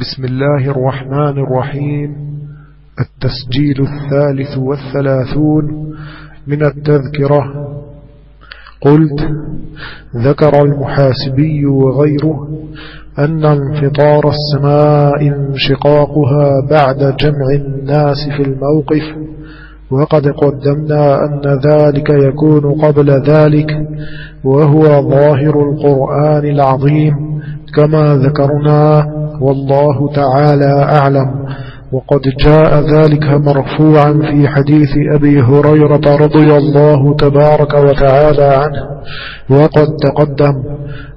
بسم الله الرحمن الرحيم. التسجيل الثالث والثلاثون من التذكرة. قلت ذكر المحاسبي وغيره أن انفطار السماء انشقاقها بعد جمع الناس في الموقف وقد قدمنا أن ذلك يكون قبل ذلك وهو ظاهر القرآن العظيم كما ذكرنا والله تعالى أعلم. وقد جاء ذلك مرفوعا في حديث أبي هريرة رضي الله تبارك وتعالى عنه. وقد تقدم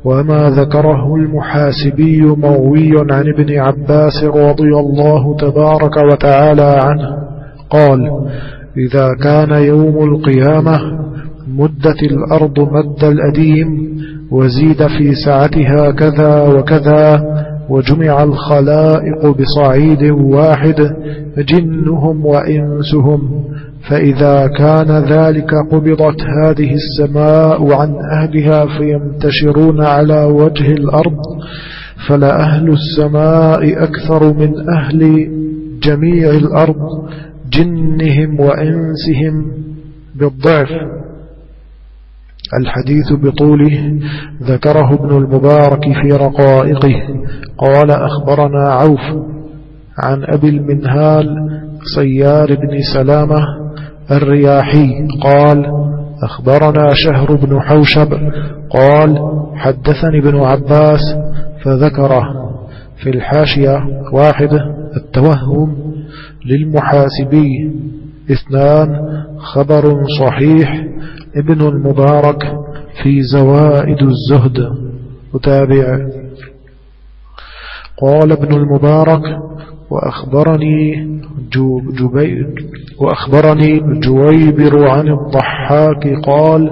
وما ذكره المحاسبي موي عن ابن عباس رضي الله تبارك وتعالى عنه. قال إذا كان يوم القيامة مدت الأرض مد الأديم وزيد في سعتها كذا وكذا وجمع الخلائق بصعيد واحد جنهم وإنسهم فإذا كان ذلك قبضت هذه السماء عن أهلها فينتشرون على وجه الأرض فلأهل السماء أكثر من أهل جميع الأرض جنهم وإنسهم بالضعف. الحديث بطوله ذكره ابن المبارك في رقائقه. قال أخبرنا عوف عن أبي المنهال صيار بن سلامة الرياحي. قال أخبرنا شهر بن حوشب. قال حدثني ابن عباس فذكره. في الحاشية واحد التوهم للمحاسبي. اثنان خبر صحيح ابن المبارك في زوائد الزهد. متابع. قال ابن المبارك وأخبرني جبي وأخبرني جويبر عن الضحاك قال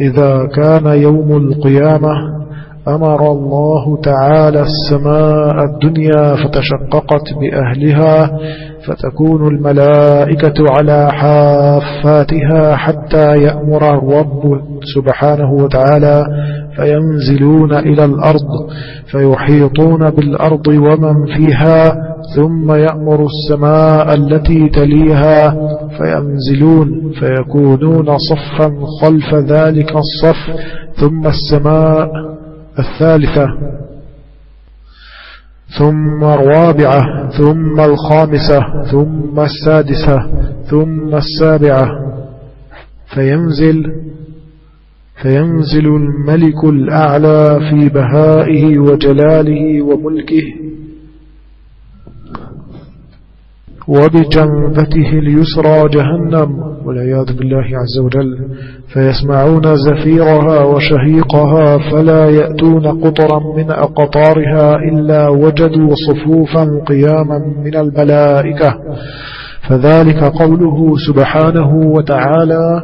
إذا كان يوم القيامة أمر الله تعالى السماء الدنيا فتشققت بأهلها فتكون الملائكة على حافاتها حتى يأمر الرب سبحانه وتعالى فينزلون إلى الأرض فيحيطون بالأرض ومن فيها ثم يأمر السماء التي تليها فينزلون فيكونون صفا خلف ذلك الصف ثم السماء الثالثة ثم الرابعة ثم الخامسة ثم السادسة ثم السابعة. فينزل فينزل الملك الأعلى في بهائه وجلاله وملكه. وبجنبته اليسرى جهنم والعياذ بالله عز وجل. فيسمعون زفيرها وشهيقها فلا يأتون قطرا من أقطارها إلا وجدوا صفوفا قياما من الملائكة. فذلك قوله سبحانه وتعالى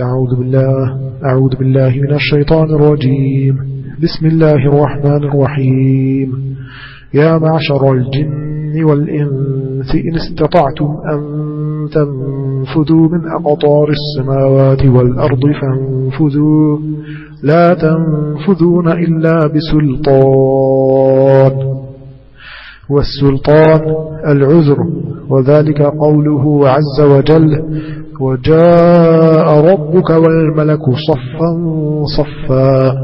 أعوذ بالله أعوذ بالله من الشيطان الرجيم. بسم الله الرحمن الرحيم. يا معشر الجن والإنس إن استطعتم أن تنفذوا من أقطار السماوات والأرض فانفذوا. لا تنفذون إلا بسلطان. والسلطان العذر وذلك قوله عز وجل وجاء ربك والملك صفا صفا.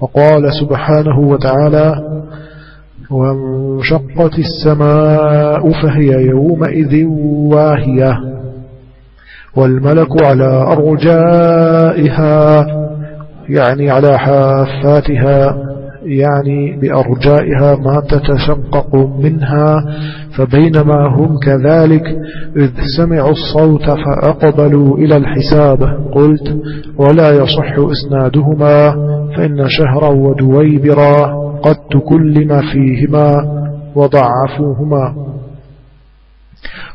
وقال سبحانه وتعالى وانشقت السماء فهي يومئذ واهية والملك على أرجائها يعني على حافاتها يعني بأرجائها ما تتشقق منها فبينما هم كذلك إذ سمعوا الصوت فأقبلوا إلى الحساب قلت ولا يصح إسنادهما فإن شهرا ودويبرا. قد تكلم فيهما وضعفوهما.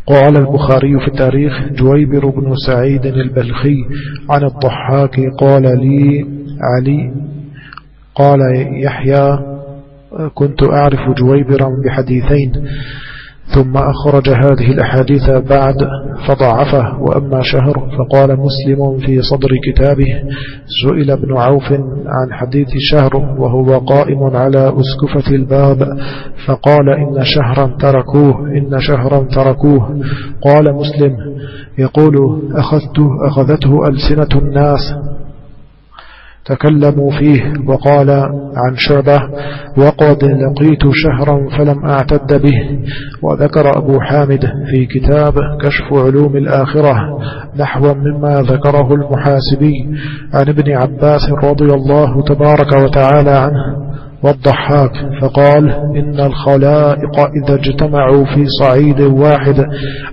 قال البخاري في التاريخ جويبر بن سعيد البلخي عن الضحاك قال لي علي قال يحيى كنت أعرف جويبرا بحديثين. ثم أخرج هذه الأحاديث بعد فضعفه وأما شهر فقال مسلم في صدر كتابه سئل ابن عوف عن حديث شهر وهو قائم على أسكفة الباب فقال إن شهرا تركوه إن شهرا تركوه. قال مسلم يقول أخذته أخذته ألسنة الناس. تكلموا فيه وقال عن شعبة وقد لقيت شهرا فلم أعتد به. وذكر أبو حامد في كتاب كشف علوم الآخرة نحو مما ذكره المحاسبي عن ابن عباس رضي الله تبارك وتعالى عنه. والضحاك فقال إن الخلائق إذا اجتمعوا في صعيد واحد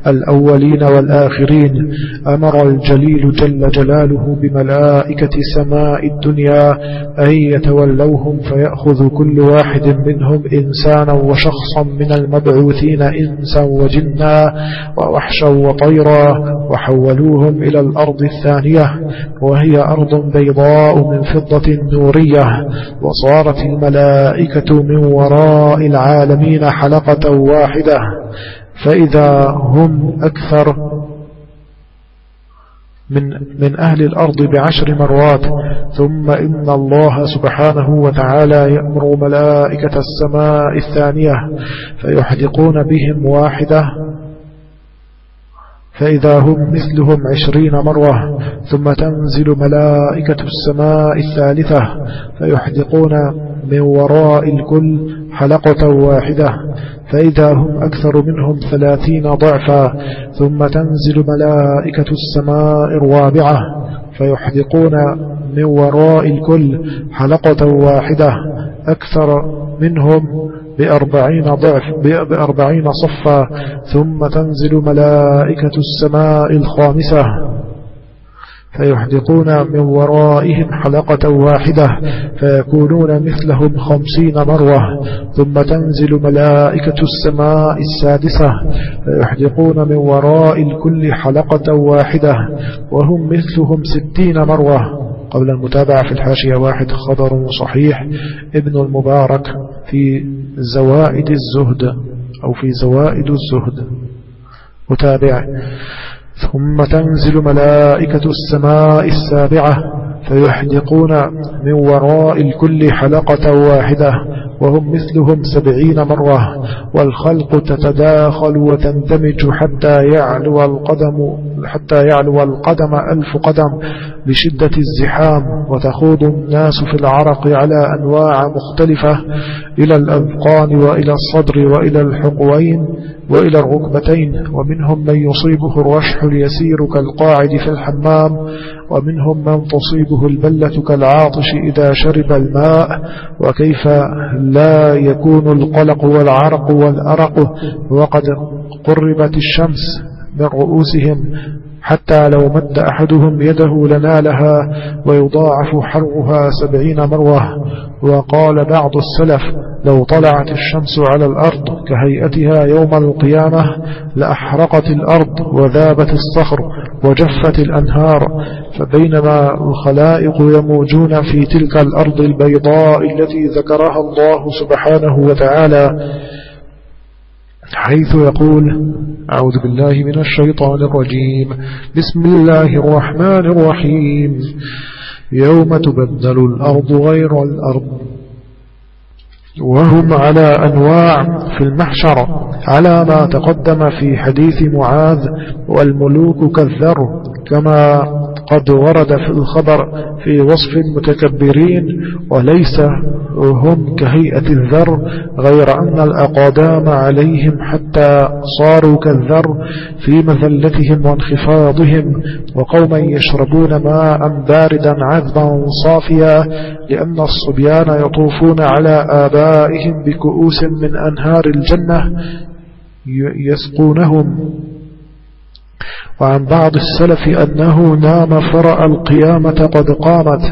الأولين والآخرين أمر الجليل جل جلاله بملائكة سماء الدنيا أن يتولوهم فيأخذ كل واحد منهم إنسانا وشخصا من المبعوثين إنسا وجنا ووحشا وطيرا وحولوهم إلى الأرض الثانية وهي أرض بيضاء من فضة نورية وصارت الملائكة من وراء العالمين حلقة واحدة. فإذا هم أكثر من, من أهل الأرض بعشر مرات ثم إن الله سبحانه وتعالى يأمر ملائكة السماء الثانية فيحدقون بهم واحدة. فإذا هم مثلهم عشرين مرة ثم تنزل ملائكة السماء الثالثة فيحدقون من وراء الكل حلقة واحدة. فإذا هم أكثر منهم ثلاثين ضعفا ثم تنزل ملائكة السماء الرابعة فيحدقون من وراء الكل حلقة واحدة. أكثر منهم بأربعين ضعف بأربعين صفا ثم تنزل ملائكة السماء الخامسة. فيحدقون من ورائهم حلقة واحدة فيكونون مثلهم خمسين مرة. ثم تنزل ملائكة السماء السادسة فيحدقون من وراء الكل حلقة واحدة وهم مثلهم ستين مرة. قبل المتابعة في الحاشية واحد خبر صحيح ابن المبارك. في زوائد الزهد أو في زوائد الزهد. متابع ثم تنزل ملائكة السماء السابعة. فيحدقون من وراء الكل حلقة واحدة وهم مثلهم سبعين مرة. والخلق تتداخل وتندمج حتى يعلو القدم حتى يعلو القدم ألف قدم بشدة الزحام. وتخوض الناس في العرق على أنواع مختلفة إلى الأذقان وإلى الصدر وإلى الحقوين وإلى الركبتين. ومنهم من يصيبه الرشح اليسير كالقاعد في الحمام ومنهم من تصيبه البلة كالعاطش إذا شرب الماء وكيف لا يكون القلق والعرق والأرق وقد قربت الشمس من رؤوسهم حتى لو مد أحدهم يده لنالها ويضاعف حرها سبعين مروة وقال بعض السلف لو طلعت الشمس على الأرض كهيئتها يوم القيامة لأحرقت الأرض وذابت الصخر وجفت الأنهار. فبينما الخلائق يموجون في تلك الأرض البيضاء التي ذكرها الله سبحانه وتعالى حيث يقول أعوذ بالله من الشيطان الرجيم. بسم الله الرحمن الرحيم. يوم تبدل الأرض غير الأرض. وهم على أنواع في المحشر على ما تقدم في حديث معاذ والملوك كالذر كما قد ورد في الخبر في وصف المتكبرين وليس هم كهيئة الذر غير أن الأقدام عليهم حتى صاروا كالذر في مذلتهم وانخفاضهم وقوما يشربون ماء باردا عذبا صافيا لأن الصبيان يطوفون على آبائهم بكؤوس من أنهار الجنة يسقونهم. وعن بعض السلف أنه نام فرأى القيامة قد قامت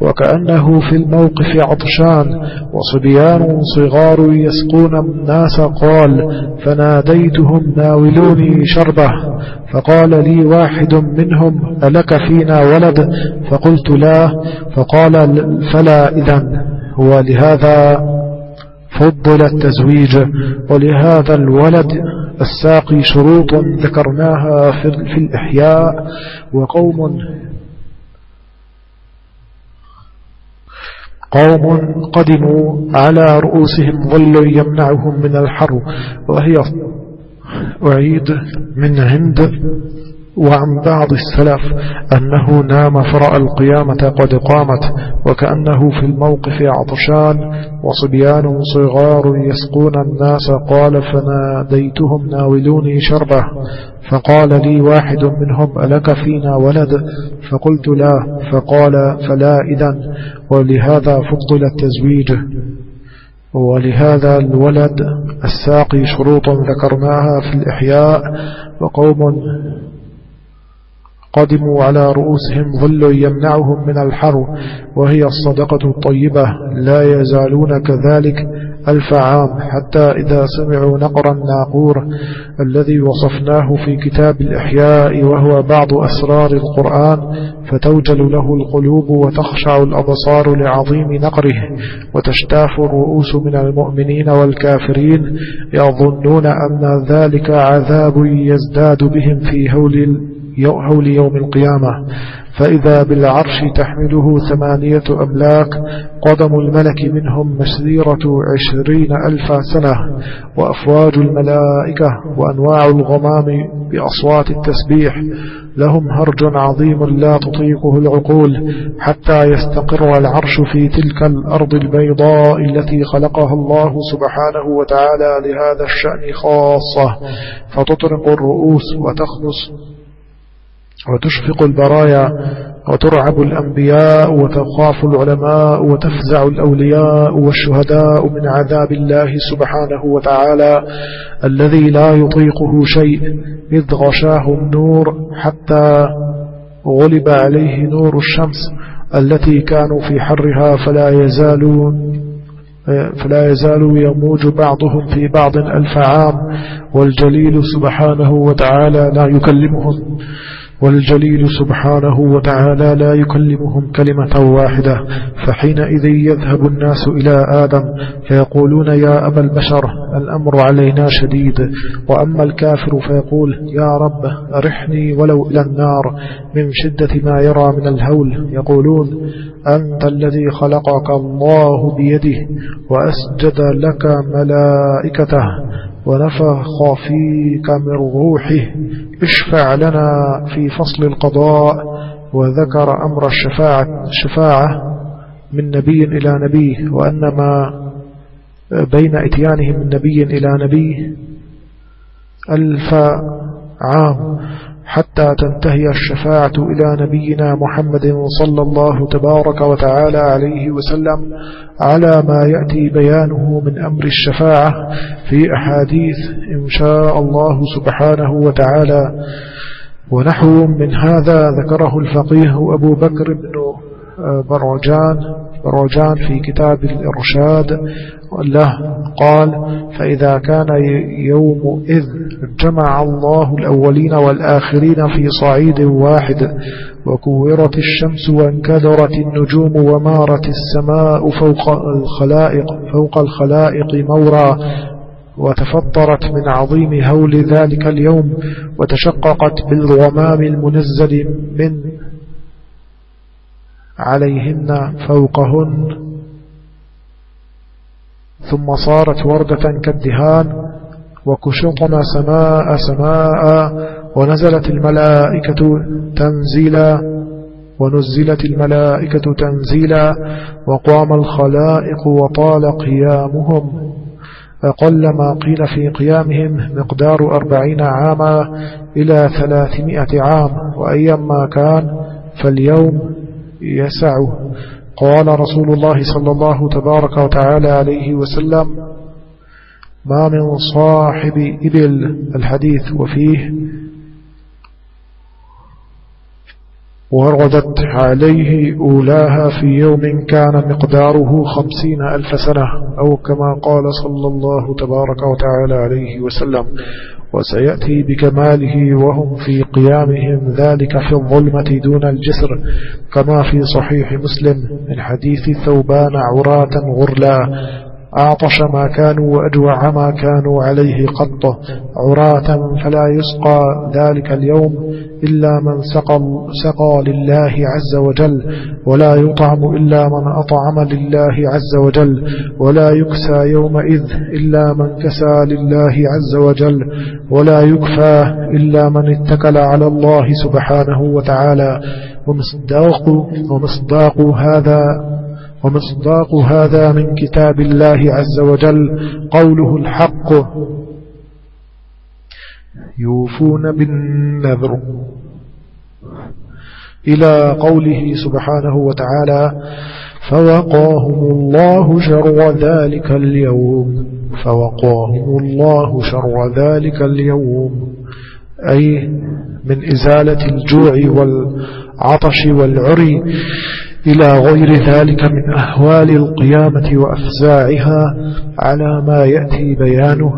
وكأنه في الموقف عطشان وصبيان صغار يسقون الناس قال فناديتهم ناولوني شربه فقال لي واحد منهم ألك فينا ولد؟ فقلت لا. فقال فلا إذن هو لهذا فضل التزويج ولهذا الولد الساقي شروط ذكرناها في الإحياء وقوم قوم قدموا على رؤوسهم ظل يمنعهم من الحر وهي أعيد من عند وعن بعض السلف أنه نام فرأى القيامة قد قامت وكأنه في الموقف عطشان وصبيان صغار يسقون الناس قال فناديتهم ناولوني شربه فقال لي واحد منهم ألك فينا ولد فقلت لا فقال فلا إذن ولهذا فضل التزويج ولهذا الولد الساقي شروط ذكرناها في الإحياء وقوم قدموا على رؤوسهم ظل يمنعهم من الحر وهي الصدقة الطيبة لا يزالون كذلك ألف عام حتى إذا سمعوا نقر الناقور الذي وصفناه في كتاب الإحياء وهو بعض أسرار القرآن فتوجل له القلوب وتخشع الأبصار لعظيم نقره وتشتاف الرؤوس من المؤمنين والكافرين يظنون أن ذلك عذاب يزداد بهم في هول هول يوم القيامة. فإذا بالعرش تحمله ثمانية أملاك قدم الملك منهم مسيرة عشرين ألف سنة وأفواج الملائكة وأنواع الغمام بأصوات التسبيح. لهم هرج عظيم لا تطيقه العقول حتى يستقر العرش في تلك الأرض البيضاء التي خلقها الله سبحانه وتعالى لهذا الشأن خاصة. فتطرق الرؤوس وتخلص وتشفق البرايا وترعب الأنبياء وتخاف العلماء وتفزع الأولياء والشهداء من عذاب الله سبحانه وتعالى الذي لا يطيقه شيء إذ غشاه النور حتى غلب عليه نور الشمس التي كانوا في حرها فلا يزالون فلا يزال يموج بعضهم في بعض ألف عام والجليل سبحانه وتعالى لا يكلمهم. والجليل سبحانه وتعالى لا يكلمهم كلمة واحدة فحينئذ يذهب الناس إلى آدم فيقولون يا أبا البشر الأمر علينا شديد وأما الكافر فيقول يا رب أرحني ولو إلى النار من شدة ما يرى من الهول يقولون أنت الذي خلقك الله بيده وأسجد لك ملائكته ونفخ فيك من روحه. اشفع لنا في فصل القضاء وذكر أمر الشفاعة, الشفاعة من نبي إلى نبي وأنما بين إتيانهم من نبي إلى نبي ألف عام. حتى تنتهي الشفاعة إلى نبينا محمد صلى الله تبارك وتعالى عليه وسلم على ما يأتي بيانه من أمر الشفاعة في أحاديث إن شاء الله سبحانه وتعالى. ونحو من هذا ذكره الفقيه أبو بكر بن برجان برجان في كتاب الإرشاد له قال فإذا كان يوم إذ جمع الله الأولين والآخرين في صعيد واحد وكورت الشمس وانكدرت النجوم ومارت السماء فوق الخلائق فوق الخلائق مورا وتفطرت من عظيم هول ذلك اليوم وتشققت بالغمام المنزل من عليهن فوقهن ثم صارت وردة كالدهان وكشطن سماء سماء ونزلت الملائكة تنزيلا ونزلت الملائكة تنزيلا وقام الخلائق وطال قيامهم أقل ما قيل في قيامهم مقدار أربعين عاما إلى ثلاثمائة عام وأيما كان فاليوم يسعه قال رسول الله صلى الله تبارك وتعالى عليه وسلم ما من صاحب إبل الحديث وفيه وردت عليه أولاها في يوم كان مقداره خمسين ألف سنة أو كما قال صلى الله تبارك وتعالى عليه وسلم. وسيأتي بكماله وهم في قيامهم ذلك في الظلمة دون الجسر كما في صحيح مسلم من حديث ثوبان عراة غرلا أعطش ما كانوا وأجوع ما كانوا عليه قط. عراة فلا يسقى ذلك اليوم إلا من سقى, سقى لله عز وجل ولا يطعم إلا من أطعم لله عز وجل ولا يكسى يومئذ إلا من كسى لله عز وجل ولا يكفى إلا من اتكل على الله سبحانه وتعالى. ومصداق, ومصداق هذا ومصداق هذا من كتاب الله عز وجل قوله الحق. يوفون بالنذر. إلى قوله سبحانه وتعالى فوقاهم الله شر ذلك اليوم. فوقاهم الله شر ذلك اليوم. أي من إزالة الجوع والعطش والعري. إلى غير ذلك من أهوال القيامة وأفزاعها على ما يأتي بيانه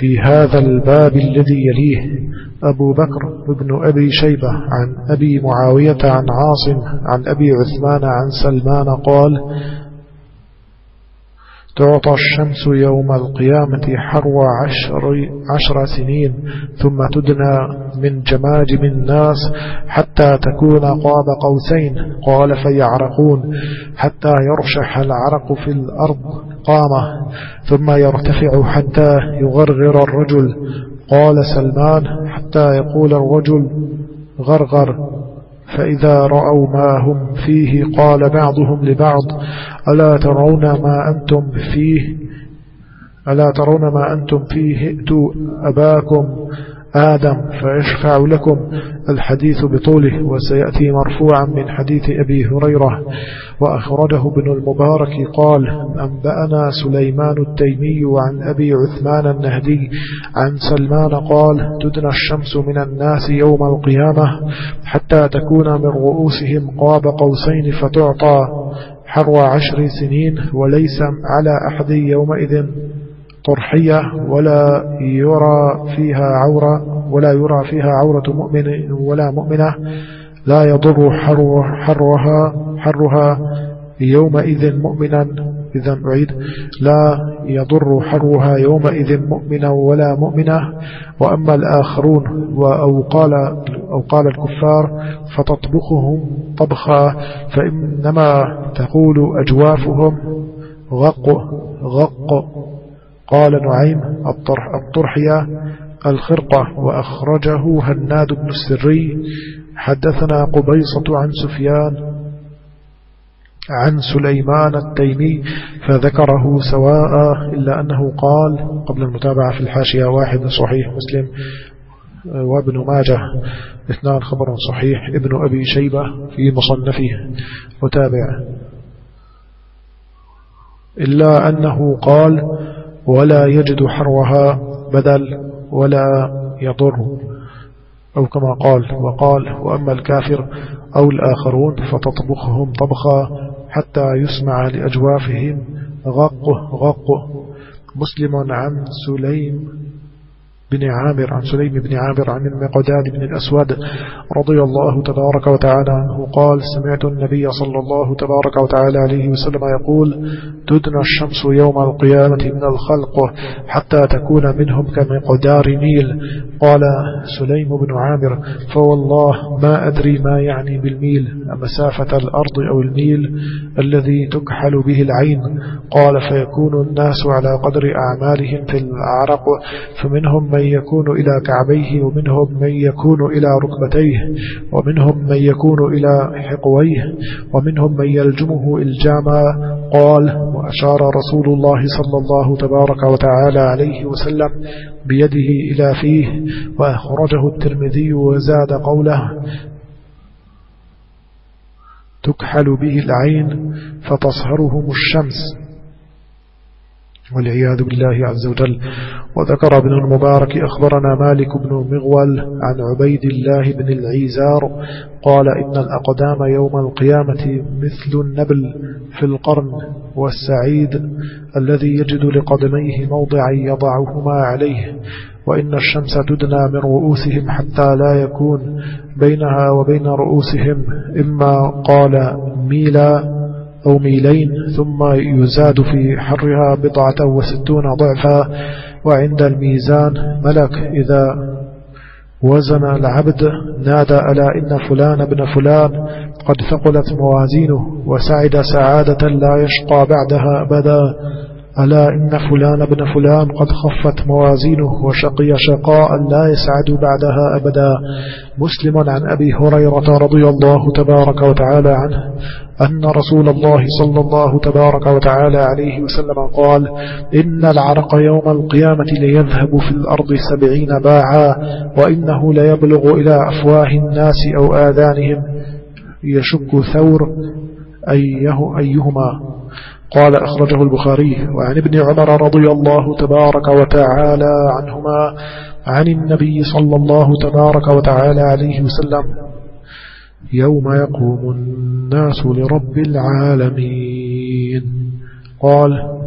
في هذا الباب الذي يليه أبو بكر بن أبي شيبة عن أبي معاوية عن عاصم عن أبي عثمان عن سلمان قال تعطى الشمس يوم القيامة حرو عشر, عشر سنين ثم تدنى من جماجم الناس حتى تكون قاب قوسين قال فيعرقون حتى يرشح العرق في الأرض قامة ثم يرتفع حتى يغرغر الرجل قال سلمان حتى يقول الرجل غرغر. فإذا رأوا ما هم فيه قال بعضهم لبعض ألا ترون ما أنتم فيه؟ ألا ترون ما أنتم فيه؟ ائتوا أباكم آدم فيشفع لكم الحديث بطوله وسيأتي مرفوعا من حديث أبي هريرة وأخرجه ابن المبارك قال أنبأنا سليمان التيمي عن أبي عثمان النهدي عن سلمان قال تدنى الشمس من الناس يوم القيامة حتى تكون من رؤوسهم قاب قوسين فتعطى حر عشر سنين وليس على أحد يومئذ. طرحية ولا يرى فيها عورة ولا يرى فيها عورة مؤمن ولا مؤمنة لا يضر حر حرها حرها يومئذ مؤمنا إذا أعيد لا يضر حرها يومئذ مؤمنا ولا مؤمنة. وأما الآخرون أو قال, أو قال الكفار فتطبخهم طبخا فإنما تقول أجوافهم غق غق قال نعيم الطرح الطرحية الخرقة وأخرجه هناد بن السري. حدثنا قبيصة عن سفيان عن سليمان التيمي فذكره سواء إلا أنه قال قبل المتابعة في الحاشية واحد صحيح مسلم وابن ماجه اثنان خبر صحيح ابن أبي شيبة في مصنفه وتابع. إلا أنه قال ولا يجد حرها بدل ولا يضر. أو كما قال وقال وأما الكافر أو الآخرون فتطبخهم طبخا حتى يسمع لأجوافهم غق غق. مسلم عن سليم بن عامر عن سليم بن عامر عن المقداد بن الأسود رضي الله تبارك وتعالى عنه قال سمعت النبي صلى الله تبارك وتعالى عليه وسلم يقول تدنى الشمس يوم القيامة من الخلق حتى تكون منهم كمقدار نيل. قال سليم بن عامر فوالله ما أدري ما يعني بالميل مسافة الأرض أو الميل الذي تكحل به العين. قال فيكون الناس على قدر أعمالهم في العرق فمنهم من يكون إلى كعبيه ومنهم من يكون إلى ركبتيه ومنهم من يكون إلى حقويه ومنهم من يلجمه إلجاما قال وأشار رسول الله صلى الله تبارك وتعالى عليه وسلم بيده إلى فيه وأخرجه الترمذي وزاد قوله تكحل به العين فتصهرهم الشمس والعياذ بالله عز وجل. وذكر ابن المبارك أخبرنا مالك بن مغول عن عبيد الله بن العيزار قال إن الأقدام يوم القيامة مثل النبل في القرن والسعيد الذي يجد لقدميه موضعا يضعهما عليه وإن الشمس تدنى من رؤوسهم حتى لا يكون بينها وبين رؤوسهم إما قال ميلا أو ميلين ثم يزاد في حرها بضعة وستون ضعفا وعند الميزان ملك. إذا وزن العبد نادى ألا إن فلان بن فلان قد ثقلت موازينه وسعد سعادة لا يشقى بعدها أبدا. ألا إن فلان بن فلان قد خفت موازينه وشقي شقاء لا يسعد بعدها أبدا. مسلم عن أبي هريرة رضي الله تبارك وتعالى عنه أن رسول الله صلى الله تبارك وتعالى عليه وسلم قال إن العرق يوم القيامة ليذهب في الأرض سبعين باعا وإنه ليبلغ إلى أفواه الناس أو آذانهم يشك ثور أيه أيهما. قال أخرجه البخاري وعن ابن عمر رضي الله تبارك وتعالى عنهما عن النبي صلى الله تبارك وتعالى عليه وسلم يوم يقوم الناس لرب العالمين. قال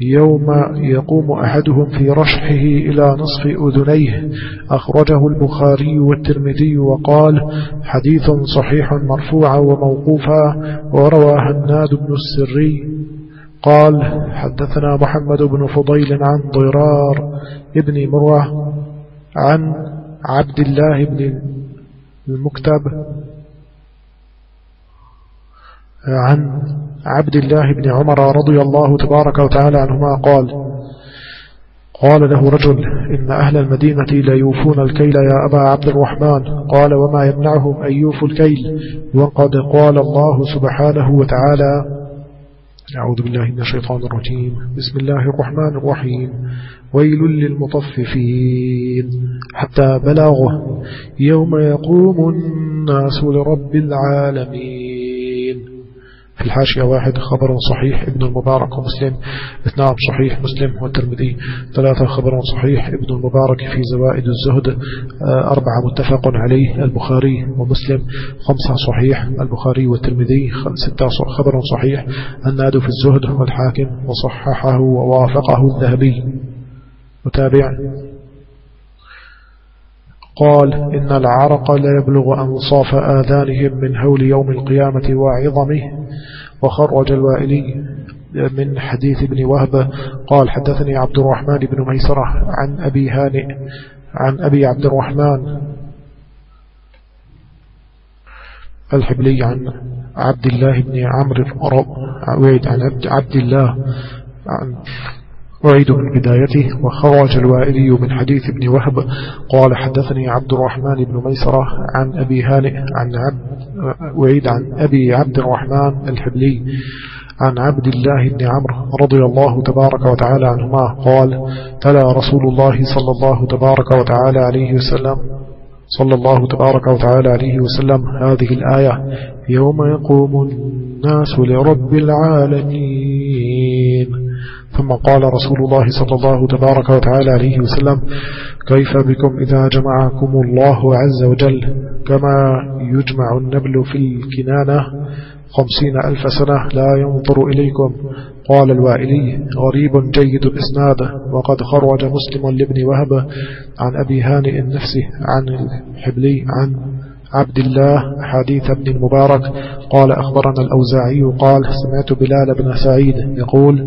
يوم يقوم أحدهم في رشحه إلى نصف أذنيه. أخرجه البخاري والترمذي وقال حديث صحيح مرفوعا وموقوفا وروى هناد بن السري. قال حدثنا محمد بن فضيل عن ضرار ابن مروة عن عبد الله بن المكتب عن عبد الله بن عمر رضي الله تبارك وتعالى عنهما قال قال له رجل إن أهل المدينة ليوفون الكيل يا أبا عبد الرحمن. قال وما يمنعهم أن يوفوا الكيل؟ وقد قال الله سبحانه وتعالى أعوذ بالله من الشيطان الرجيم. بسم الله الرحمن الرحيم. ويل للمطففين. حتى بلغه يوم يقوم الناس لرب العالمين. في الحاشية واحد خبر صحيح ابن المبارك ومسلم. اثنان صحيح مسلم والترمذي. ثلاثة خبر صحيح ابن المبارك في زوائد الزهد. آه، أربعة متفق عليه البخاري ومسلم. خمسة صحيح البخاري والترمذي. ستة خبر صحيح الناد في الزهد والحاكم وصححه ووافقه الذهبي. متابع؟ قال إن العرق لا يبلغ أنصاف آذانهم من هول يوم القيامة وعظمه. وخرج الوائلي من حديث ابن وهب قال حدثني عبد الرحمن بن ميسرة عن أبي هانئ عن أبي عبد الرحمن الحبلي عن عبد الله بن عمرو عن عبد الله عن أعيد من بدايته وخرج الوائلي من حديث ابن وهب. قال حدثني عبد الرحمن بن ميسرة عن أبي هانئ عن عبد أعيد عن أبي عبد الرحمن الحبلي عن عبد الله بن عمرو رضي الله تبارك وتعالى عنهما. قال تلا رسول الله صلى الله تبارك وتعالى عليه وسلم صلى الله تبارك وتعالى عليه وسلم هذه الآية يوم يقوم الناس لرب العالمين. ثم قال رسول الله صلى الله تبارك وتعالى عليه وسلم كيف بكم إذا جمعكم الله عز وجل؟ كما يجمع النبل في الكنانة خمسين ألف سنة لا ينظر إليكم. قال الوائلي غريب جيد الإسناد وقد خرج مسلم لابن وهب عن أبي هانئ نفسه عن الحبلي عن عبد الله حديث ابن المبارك قال أخبرنا الأوزاعي قال سمعت بلال بن سعيد يقول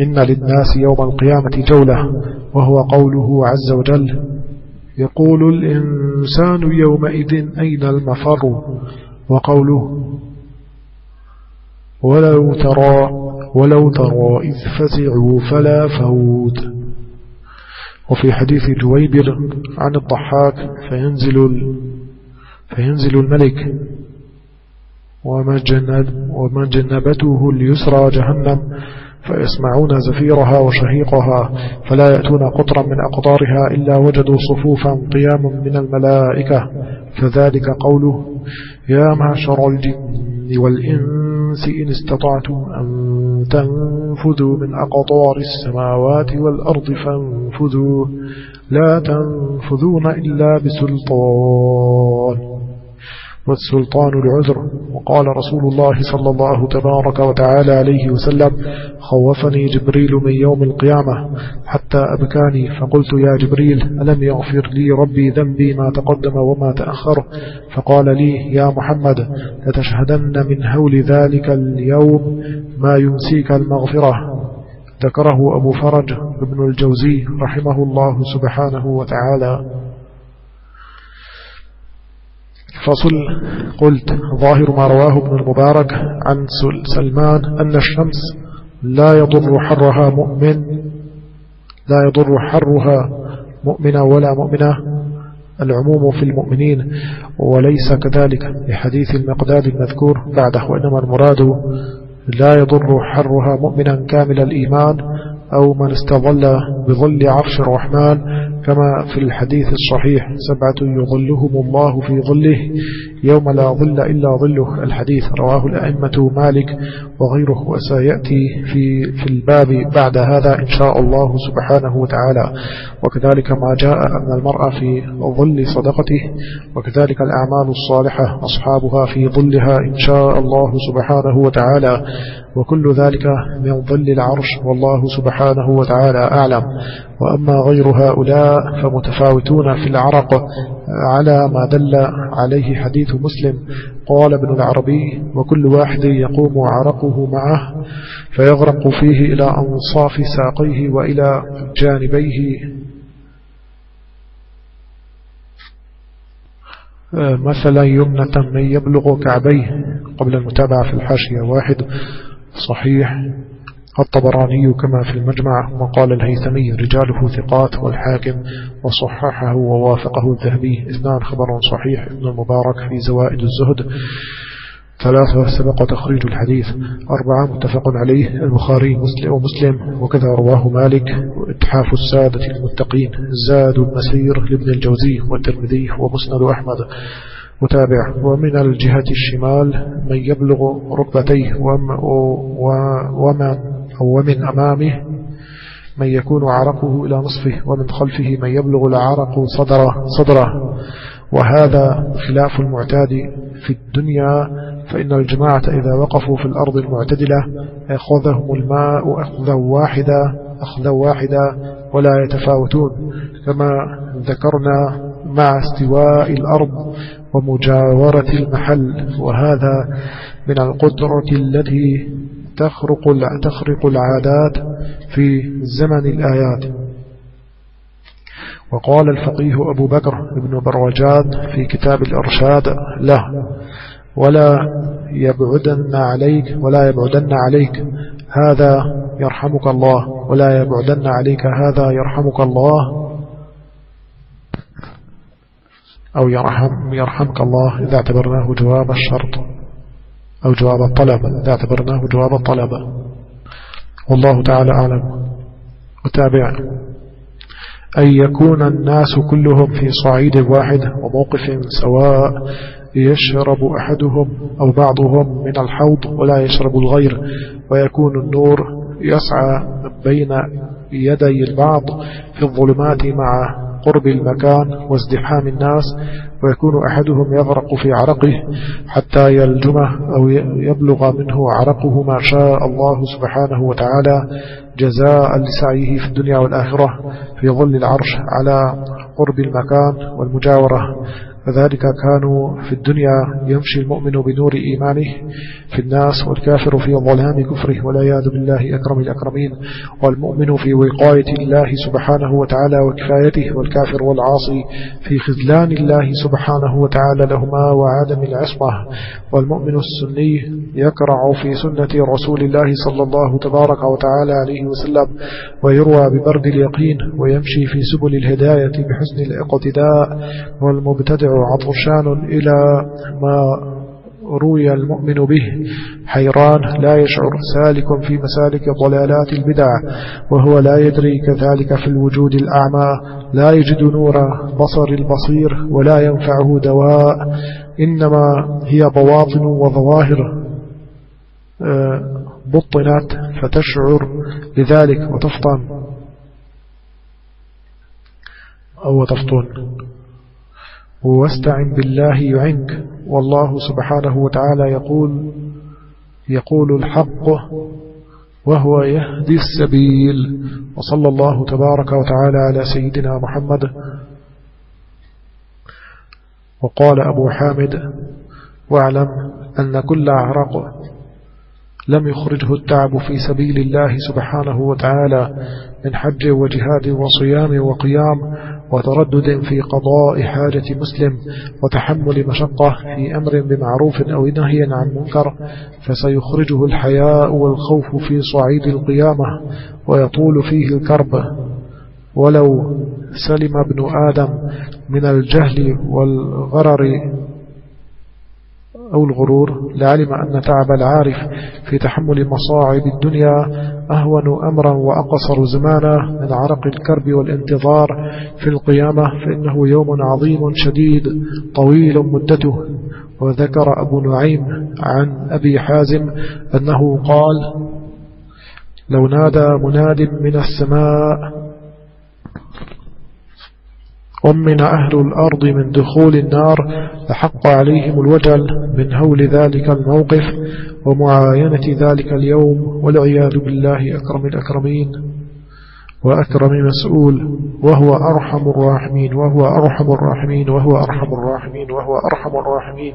إن للناس يوم القيامة جولة وهو قوله عز وجل يقول الإنسان يومئذ أين المفر وقوله ولو ترى ولو ترى إذ فزعوا فلا فوت وفي حديث جويبر عن الضحاك فينزل فينزل الملك. ومن جنبته اليسرى جهنم فيسمعون زفيرها وشهيقها فلا يأتون قطرا من أقطارها إلا وجدوا صفوفا قياما من الملائكة. فذلك قوله يا معشر الجن والإنس إن استطعتم أن تنفذوا من أقطار السماوات والأرض فانفذوا. لا تنفذون إلا بسلطان. والسلطان العذر؟ وقال رسول الله صلى الله تبارك وتعالى عليه وسلم خوفني جبريل من يوم القيامة حتى أبكاني. فقلت يا جبريل ألم يغفر لي ربي ذنبي ما تقدم وما تأخر؟ فقال لي يا محمد لتشهدن من هول ذلك اليوم ما ينسيك المغفرة. ذكره أبو فرج ابن الجوزي رحمه الله سبحانه وتعالى. فصل. قلت ظاهر ما رواه ابن المبارك عن سلمان أن الشمس لا يضر حرها مؤمن لا يضر حرها مؤمنة ولا مؤمنة. العموم في المؤمنين وليس كذلك لحديث المقداد المذكور بعده وإنما المراد لا يضر حرها مؤمنا كامل الإيمان أو من استظل بظل عرش الرحمن كما في الحديث الصحيح سبعة يظلهم الله في ظله يوم لا ظل إلا ظله. الحديث رواه الأئمة مالك وغيره وسيأتي في, في الباب بعد هذا إن شاء الله سبحانه وتعالى. وكذلك ما جاء أن المرأة في ظل صدقته وكذلك الأعمال الصالحة أصحابها في ظلها إن شاء الله سبحانه وتعالى. وكل ذلك من ظل العرش والله سبحانه وتعالى أعلم. وأما غير هؤلاء فمتفاوتون في العرق على ما دل عليه حديث مسلم. قال ابن العربي وكل واحد يقوم عرقه معه فيغرق فيه إلى أنصاف ساقيه وإلى جانبيه. مثلا يمنة من يبلغ كعبيه قبل المتابعة في الحاشية واحد صحيح. الطبراني كما في المجمع وقال الهيثمي رجاله ثقات والحاكم وصححه ووافقه الذهبي. إثنان خبر صحيح ابن المبارك في زوائد الزهد. ثلاثة سبق تخريج الحديث. أربعة متفق عليه البخاري مسلم ومسلم وكذا رواه مالك. وإتحاف السادة المتقين زاد المسير لابن الجوزي والترمذي ومسند أحمد. متابع ومن الجهة الشمال من يبلغ ركبتيه ومن, ومن أمامه من يكون عرقه إلى نصفه ومن خلفه من يبلغ العرق صدره, صدره. وهذا خلاف المعتاد في الدنيا فإن الجماعة إذا وقفوا في الأرض المعتدلة أخذهم الماء أخذا واحدا أخذا واحدا ولا يتفاوتون. كما ذكرنا مع استواء الأرض ومجاورة المحل وهذا من القدرة التي تخرق تخرق العادات في زمن الآيات. وقال الفقيه أبو بكر بن بروجان في كتاب الإرشاد له ولا يبعدن عليك ولا يبعدن عليك هذا يرحمك الله ولا يبعدن عليك هذا يرحمك الله أو يرحم يرحمك الله إذا اعتبرناه جواب الشرط. أو جواب الطلب. إذا اعتبرناه جواب الطلب. والله تعالى أعلم. وتابع. أن يكون الناس كلهم في صعيد واحد وموقف سواء يشرب أحدهم أو بعضهم من الحوض ولا يشرب الغير. ويكون النور يسعى بين يدي البعض في الظلمات مع قرب المكان وازدحام الناس. ويكون أحدهم يغرق في عرقه حتى يلجمه أو يبلغ منه عرقه ما شاء الله سبحانه وتعالى جزاء لسعيه في الدنيا والآخرة في ظل العرش على قرب المكان والمجاورة. فذلك كانوا في الدنيا يمشي المؤمن بنور إيمانه في الناس والكافر في ظلام كفره والعياذ بالله أكرم الأكرمين والمؤمن في وقاية الله سبحانه وتعالى وكفايته والكافر والعاصي في خذلان الله سبحانه وتعالى لهما وعدم العصمة والمؤمن السني يكرع في سنة رسول الله صلى الله تبارك وتعالى عليه وسلم ويروى ببرد اليقين ويمشي في سبل الهداية بحسن الاقتداء والمبتدع عطشان إلى ما روي المؤمن به. حيران لا يشعر سالك في مسالك ضلالات البدع وهو لا يدري كذلك في الوجود الأعمى. لا يجد نور بصر البصير ولا ينفعه دواء. إنما هي بواطن وظواهر آه، بطنت فتشعر بذلك وتفطن. أو تفطن واستعن بالله يعنك والله سبحانه وتعالى يقول يقول الحق وهو يهدي السبيل. وصلى الله تبارك وتعالى على سيدنا محمد. وقال أبو حامد واعلم أن كل عرق لم يخرجه التعب في سبيل الله سبحانه وتعالى من حج وجهاد وصيام وقيام وتردد في قضاء حاجة مسلم وتحمل مشقة في أمر بمعروف أو نهي عن منكر فسيخرجه الحياء والخوف في صعيد القيامة ويطول فيه الكرب. ولو سلم ابن آدم من الجهل والغرر أو الغرور لعلم أن تعب العارف في تحمل مصاعب الدنيا أهون أمرا وأقصر زمانا من عرق الكرب والانتظار في القيامة فإنه يوم عظيم شديد طويل مدته. وذكر أبو نعيم عن أبي حازم أنه قال لو نادى مناد من السماء ومن أهل الأرض من دخول النار لحق عليهم الوجل من هول ذلك الموقف ومعاينة ذلك اليوم والعياذ بالله أكرم الأكرمين وأكرم مسؤول وهو أرحم الراحمين وهو أرحم الراحمين وهو أرحم الراحمين وهو أرحم الراحمين